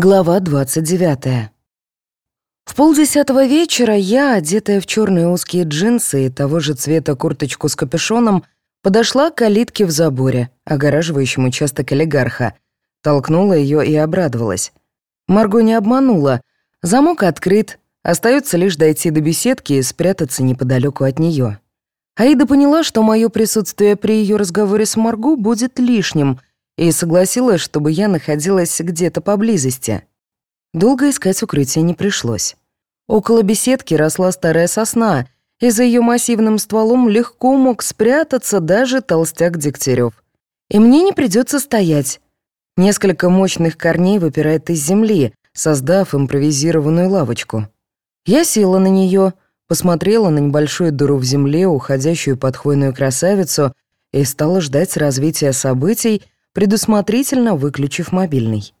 Глава 29. В полдесятого вечера я, одетая в черные узкие джинсы и того же цвета курточку с капюшоном, подошла к калитке в заборе, огораживающему участок олигарха, толкнула ее и обрадовалась. Марго не обманула. Замок открыт, остается лишь дойти до беседки и спрятаться неподалеку от нее. Аида поняла, что мое присутствие при ее разговоре с Марго будет лишним — и согласилась, чтобы я находилась где-то поблизости. Долго искать укрытие не пришлось. Около беседки росла старая сосна, и за ее массивным стволом легко мог спрятаться даже толстяк Дегтярев. И мне не придется стоять. Несколько мощных корней выпирает из земли, создав импровизированную лавочку. Я села на нее, посмотрела на небольшую дыру в земле, уходящую под хвойную красавицу, и стала ждать развития событий, предусмотрительно выключив мобильный.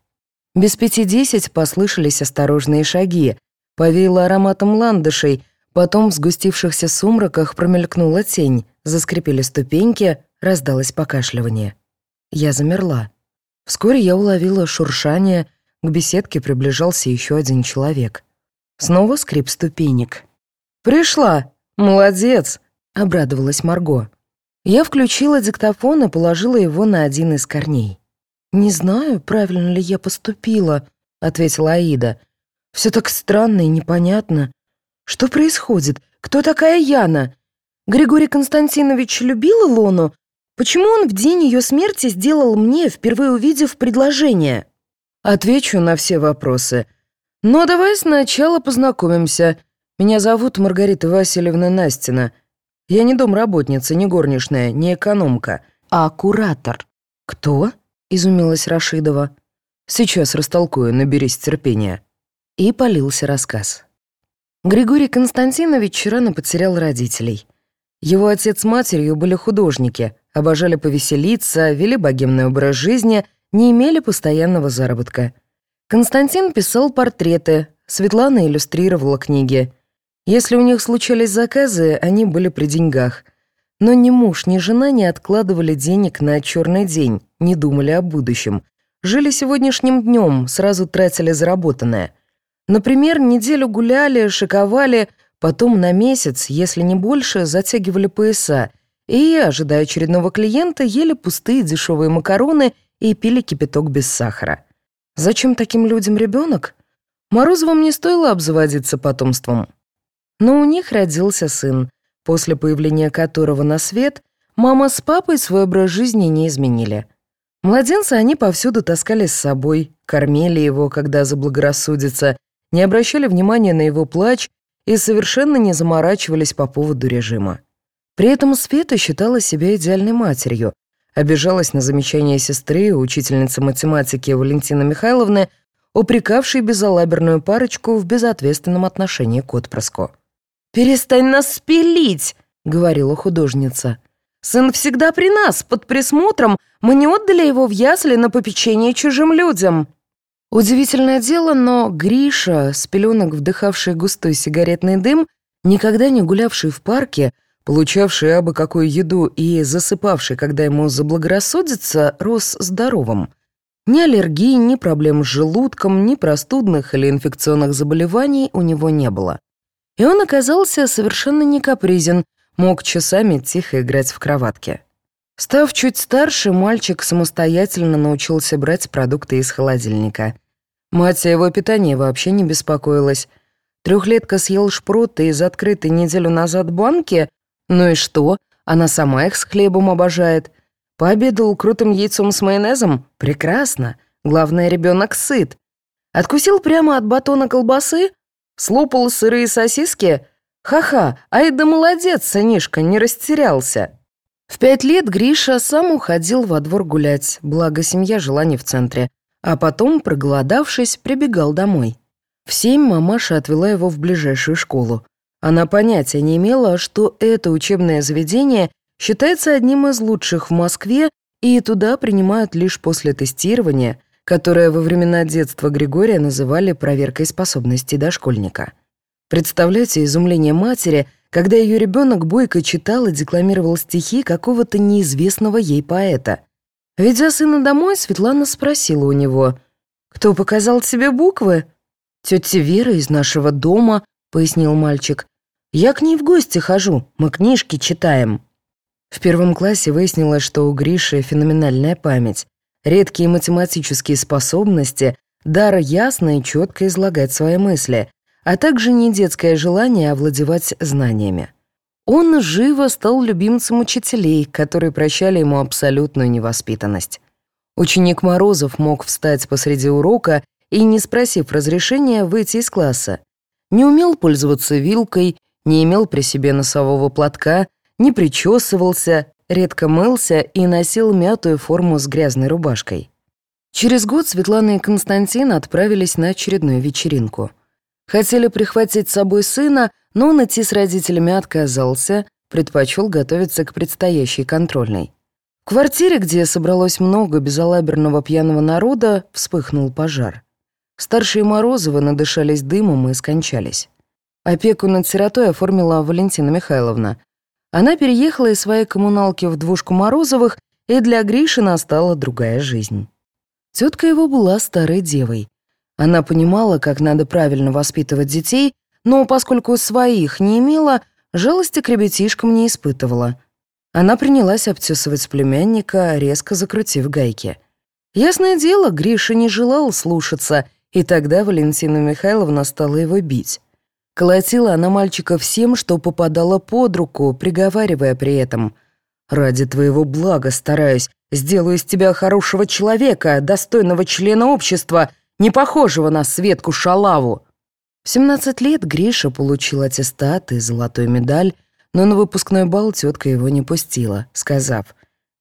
Без пяти десять послышались осторожные шаги, повеяло ароматом ландышей, потом в сгустившихся сумраках промелькнула тень, заскрипели ступеньки, раздалось покашливание. Я замерла. Вскоре я уловила шуршание, к беседке приближался еще один человек. Снова скрип ступенек. «Пришла! Молодец!» — обрадовалась Марго. Я включила диктофон и положила его на один из корней. «Не знаю, правильно ли я поступила», — ответила Аида. «Все так странно и непонятно. Что происходит? Кто такая Яна? Григорий Константинович любил Илону? Почему он в день ее смерти сделал мне, впервые увидев предложение?» Отвечу на все вопросы. Но давай сначала познакомимся. Меня зовут Маргарита Васильевна Настина. Я не домработница, не горничная, не экономка, а куратор». «Кто?» — изумилась Рашидова. «Сейчас растолкую, наберись терпения». И полился рассказ. Григорий Константинович рано потерял родителей. Его отец с матерью были художники, обожали повеселиться, вели богемный образ жизни, не имели постоянного заработка. Константин писал портреты, Светлана иллюстрировала книги. Если у них случались заказы, они были при деньгах. Но ни муж, ни жена не откладывали денег на черный день, не думали о будущем. Жили сегодняшним днем, сразу тратили заработанное. Например, неделю гуляли, шиковали, потом на месяц, если не больше, затягивали пояса и, ожидая очередного клиента, ели пустые дешевые макароны и пили кипяток без сахара. Зачем таким людям ребенок? Морозовым не стоило обзаводиться потомством. Но у них родился сын, после появления которого на свет мама с папой свой образ жизни не изменили. Младенца они повсюду таскали с собой, кормили его, когда заблагорассудится, не обращали внимания на его плач и совершенно не заморачивались по поводу режима. При этом Света считала себя идеальной матерью, обижалась на замечания сестры, учительницы математики Валентины Михайловны, упрекавшей безалаберную парочку в безответственном отношении к отпрыску. «Перестань нас спилить!» — говорила художница. «Сын всегда при нас, под присмотром. Мы не отдали его в ясли на попечение чужим людям». Удивительное дело, но Гриша, с пеленок вдыхавший густой сигаретный дым, никогда не гулявший в парке, получавший абы какую еду и засыпавший, когда ему заблагорассудится, рос здоровым. Ни аллергии, ни проблем с желудком, ни простудных или инфекционных заболеваний у него не было. И он оказался совершенно не капризен, мог часами тихо играть в кроватке. Став чуть старше, мальчик самостоятельно научился брать продукты из холодильника. Мать его питании вообще не беспокоилась. Трехлетка съел шпроты из открытой неделю назад банки. Ну и что? Она сама их с хлебом обожает. Пообедал крутым яйцом с майонезом? Прекрасно. Главное, ребенок сыт. Откусил прямо от батона колбасы? Слопал сырые сосиски? Ха-ха, ай да молодец, сынишка, не растерялся. В пять лет Гриша сам уходил во двор гулять, благо семья жила не в центре, а потом, проголодавшись, прибегал домой. В семь мамаша отвела его в ближайшую школу. Она понятия не имела, что это учебное заведение считается одним из лучших в Москве и туда принимают лишь после тестирования, которое во времена детства Григория называли проверкой способностей дошкольника. Представляете изумление матери, когда ее ребенок бойко читал и декламировал стихи какого-то неизвестного ей поэта. Ведя сына домой, Светлана спросила у него, «Кто показал тебе буквы?» «Тетя Вера из нашего дома», — пояснил мальчик. «Я к ней в гости хожу, мы книжки читаем». В первом классе выяснилось, что у Гриши феноменальная память, редкие математические способности, дар ясно и четко излагать свои мысли, а также не детское желание овладевать знаниями. Он живо стал любимцем учителей, которые прощали ему абсолютную невоспитанность. Ученик Морозов мог встать посреди урока и, не спросив разрешения, выйти из класса. Не умел пользоваться вилкой, не имел при себе носового платка, не причесывался, редко мылся и носил мятую форму с грязной рубашкой. Через год Светлана и Константин отправились на очередную вечеринку. Хотели прихватить с собой сына, но он идти с родителями отказался, предпочел готовиться к предстоящей контрольной. В квартире, где собралось много безалаберного пьяного народа, вспыхнул пожар. Старшие Морозовы надышались дымом и скончались. Опеку над сиротой оформила Валентина Михайловна. Она переехала из своей коммуналки в двушку Морозовых, и для Гриши настала другая жизнь. Тетка его была старой девой. Она понимала, как надо правильно воспитывать детей, но поскольку своих не имела, жалости к ребятишкам не испытывала. Она принялась обтесывать племянника, резко закрутив гайки. Ясное дело, Гриша не желал слушаться — и тогда Валентина Михайловна стала его бить. Колотила она мальчика всем, что попадало под руку, приговаривая при этом «Ради твоего блага стараюсь, сделаю из тебя хорошего человека, достойного члена общества, не похожего на Светку Шалаву». В 17 лет Гриша получил аттестат и золотую медаль, но на выпускной бал тетка его не пустила, сказав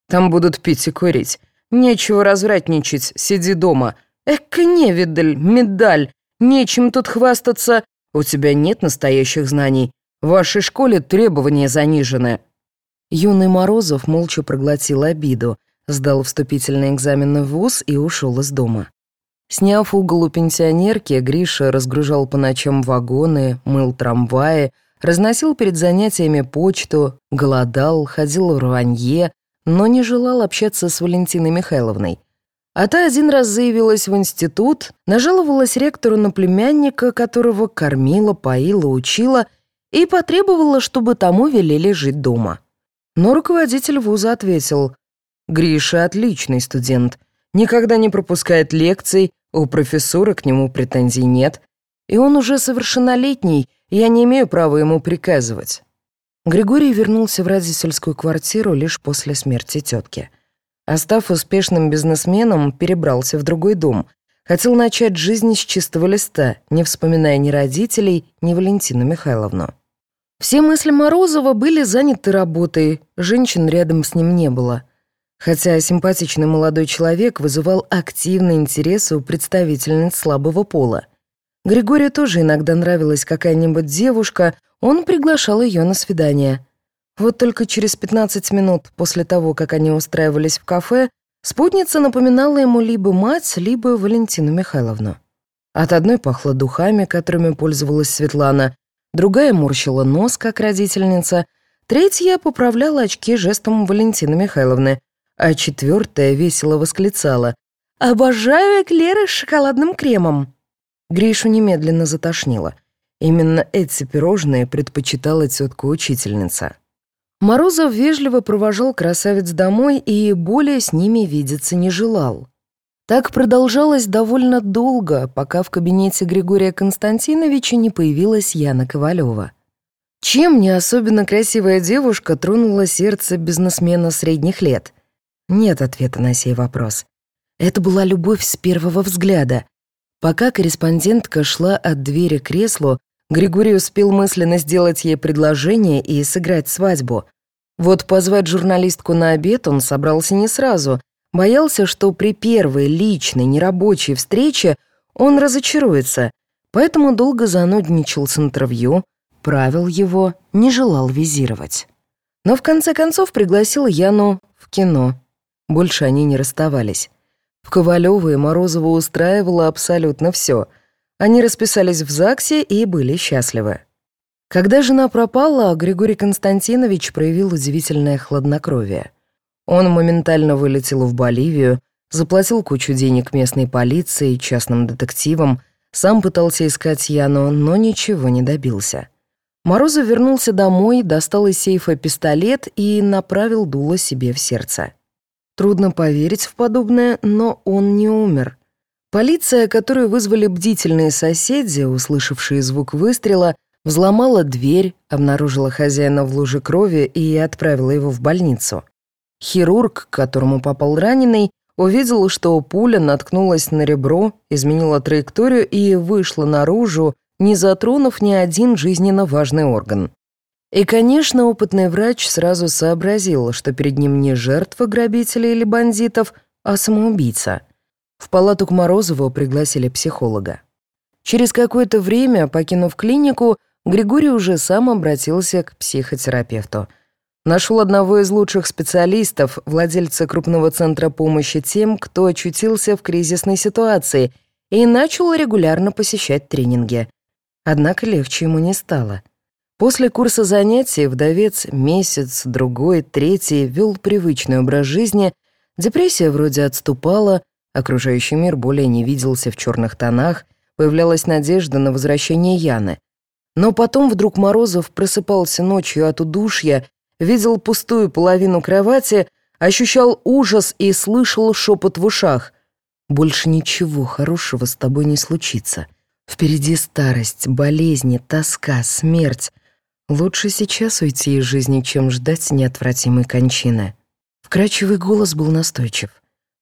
«Там будут пить и курить. Нечего развратничать, сиди дома». Эка невидаль, медаль, нечем тут хвастаться. У тебя нет настоящих знаний. В вашей школе требования занижены». Юный Морозов молча проглотил обиду, сдал вступительный экзамен в ВУЗ и ушел из дома. Сняв угол у пенсионерки, Гриша разгружал по ночам вагоны, мыл трамваи, разносил перед занятиями почту, голодал, ходил в рванье, но не желал общаться с Валентиной Михайловной. А та один раз заявилась в институт, нажаловалась ректору на племянника, которого кормила, поила, учила, и потребовала, чтобы тому велели жить дома. Но руководитель вуза ответил, «Гриша отличный студент, никогда не пропускает лекций, у профессора к нему претензий нет, и он уже совершеннолетний, я не имею права ему приказывать». Григорий вернулся в родительскую квартиру лишь после смерти тетки. А став успешным бизнесменом, перебрался в другой дом. Хотел начать жизнь с чистого листа, не вспоминая ни родителей, ни Валентину Михайловну. Все мысли Морозова были заняты работой, женщин рядом с ним не было. Хотя симпатичный молодой человек вызывал активный интерес у представительниц слабого пола. Григорию тоже иногда нравилась какая-нибудь девушка, он приглашал ее на свидание. Вот только через 15 минут после того, как они устраивались в кафе, спутница напоминала ему либо мать, либо Валентину Михайловну. От одной пахло духами, которыми пользовалась Светлана, другая морщила нос, как родительница, третья поправляла очки жестом Валентины Михайловны, а четвертая весело восклицала «Обожаю эклеры с шоколадным кремом!» Гришу немедленно затошнило. Именно эти пирожные предпочитала тетка-учительница. Морозов вежливо провожал красавиц домой и более с ними видеться не желал. Так продолжалось довольно долго, пока в кабинете Григория Константиновича не появилась Яна Ковалева. Чем не особенно красивая девушка тронула сердце бизнесмена средних лет? Нет ответа на сей вопрос. Это была любовь с первого взгляда. Пока корреспондентка шла от двери к креслу, Григорий успел мысленно сделать ей предложение и сыграть свадьбу. Вот позвать журналистку на обед он собрался не сразу. Боялся, что при первой личной нерабочей встрече он разочаруется, поэтому долго занудничал с интервью, правил его, не желал визировать. Но в конце концов пригласил Яну в кино. Больше они не расставались. В Ковалёва и Морозова устраивало абсолютно все — они расписались в ЗАГСе и были счастливы. Когда жена пропала, Григорий Константинович проявил удивительное хладнокровие. Он моментально вылетел в Боливию, Заплатил кучу денег местной полиции, частным детективам, сам пытался искать Яну, но ничего не добился. Морозов вернулся домой, достал из сейфа пистолет и направил дуло себе в сердце. Трудно поверить в подобное, но он не умер. Полиция, которую вызвали бдительные соседи, услышавшие звук выстрела, взломала дверь, обнаружила хозяина в луже крови и отправила его в больницу. Хирург, к которому попал раненый, увидел, что пуля наткнулась на ребро, изменила траекторию и вышла наружу, не затронув ни один жизненно важный орган. И, конечно, опытный врач сразу сообразил, что перед ним не жертва грабителей или бандитов, а самоубийца. В палату к Морозову пригласили психолога. Через какое-то время, покинув клинику, Григорий уже сам обратился к психотерапевту. Нашел одного из лучших специалистов, владельца крупного центра помощи тем, кто очутился в кризисной ситуации, и начал регулярно посещать тренинги. Однако легче ему не стало. После курса занятий вдовец месяц, другой, третий вел привычный образ жизни, депрессия вроде отступала, окружающий мир более не виделся в черных тонах, появлялась надежда на возвращение Яны. Но потом вдруг Морозов просыпался ночью от удушья, видел пустую половину кровати, ощущал ужас и слышал шепот в ушах. «Больше ничего хорошего с тобой не случится. Впереди старость, болезни, тоска, смерть. Лучше сейчас уйти из жизни, чем ждать неотвратимой кончины». Вкрачивый голос был настойчив.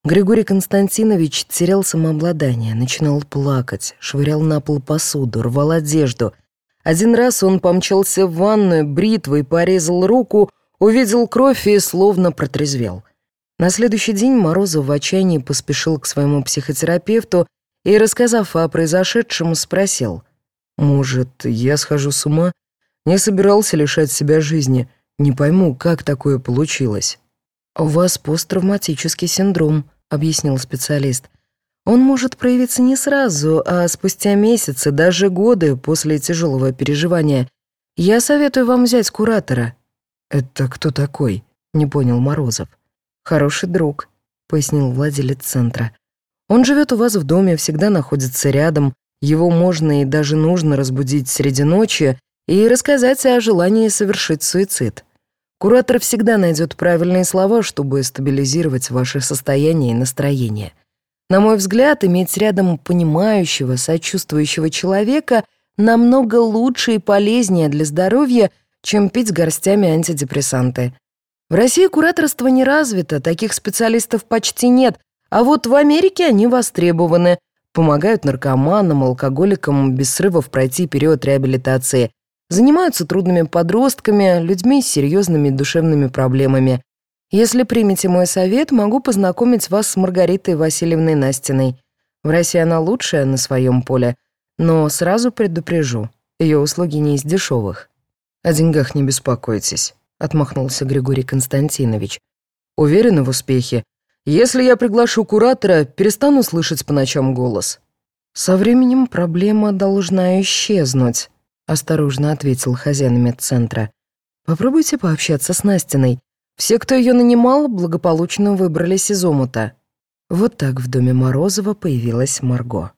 Григорий Константинович терял самообладание, начинал плакать, швырял на пол посуду, рвал одежду — один раз он помчался в ванную, бритвой порезал руку, увидел кровь и словно протрезвел. На следующий день Морозов в отчаянии поспешил к своему психотерапевту и, рассказав о произошедшем, спросил. «Может, я схожу с ума? Не собирался лишать себя жизни. Не пойму, как такое получилось». «У вас посттравматический синдром», — объяснил специалист. Он может проявиться не сразу, а спустя месяцы, даже годы после тяжелого переживания. Я советую вам взять куратора». «Это кто такой?» — не понял Морозов. «Хороший друг», — пояснил владелец центра. «Он живет у вас в доме, всегда находится рядом. Его можно и даже нужно разбудить среди ночи и рассказать о желании совершить суицид. Куратор всегда найдет правильные слова, чтобы стабилизировать ваше состояние и настроение». На мой взгляд, иметь рядом понимающего, сочувствующего человека намного лучше и полезнее для здоровья, чем пить горстями антидепрессанты. В России кураторство не развито, таких специалистов почти нет, а вот в Америке они востребованы, помогают наркоманам, алкоголикам без срывов пройти период реабилитации, занимаются трудными подростками, людьми с серьезными душевными проблемами. Если примете мой совет, могу познакомить вас с Маргаритой Васильевной Настиной. В России она лучшая на своем поле, но сразу предупрежу, ее услуги не из дешевых. О деньгах не беспокойтесь, отмахнулся Григорий Константинович. Уверены в успехе. Если я приглашу куратора, перестану слышать по ночам голос. Со временем проблема должна исчезнуть, осторожно ответил хозяин медцентра. Попробуйте пообщаться с Настиной. Все, кто ее нанимал, благополучно выбрались из омута. Вот так в доме Морозова появилась Марго.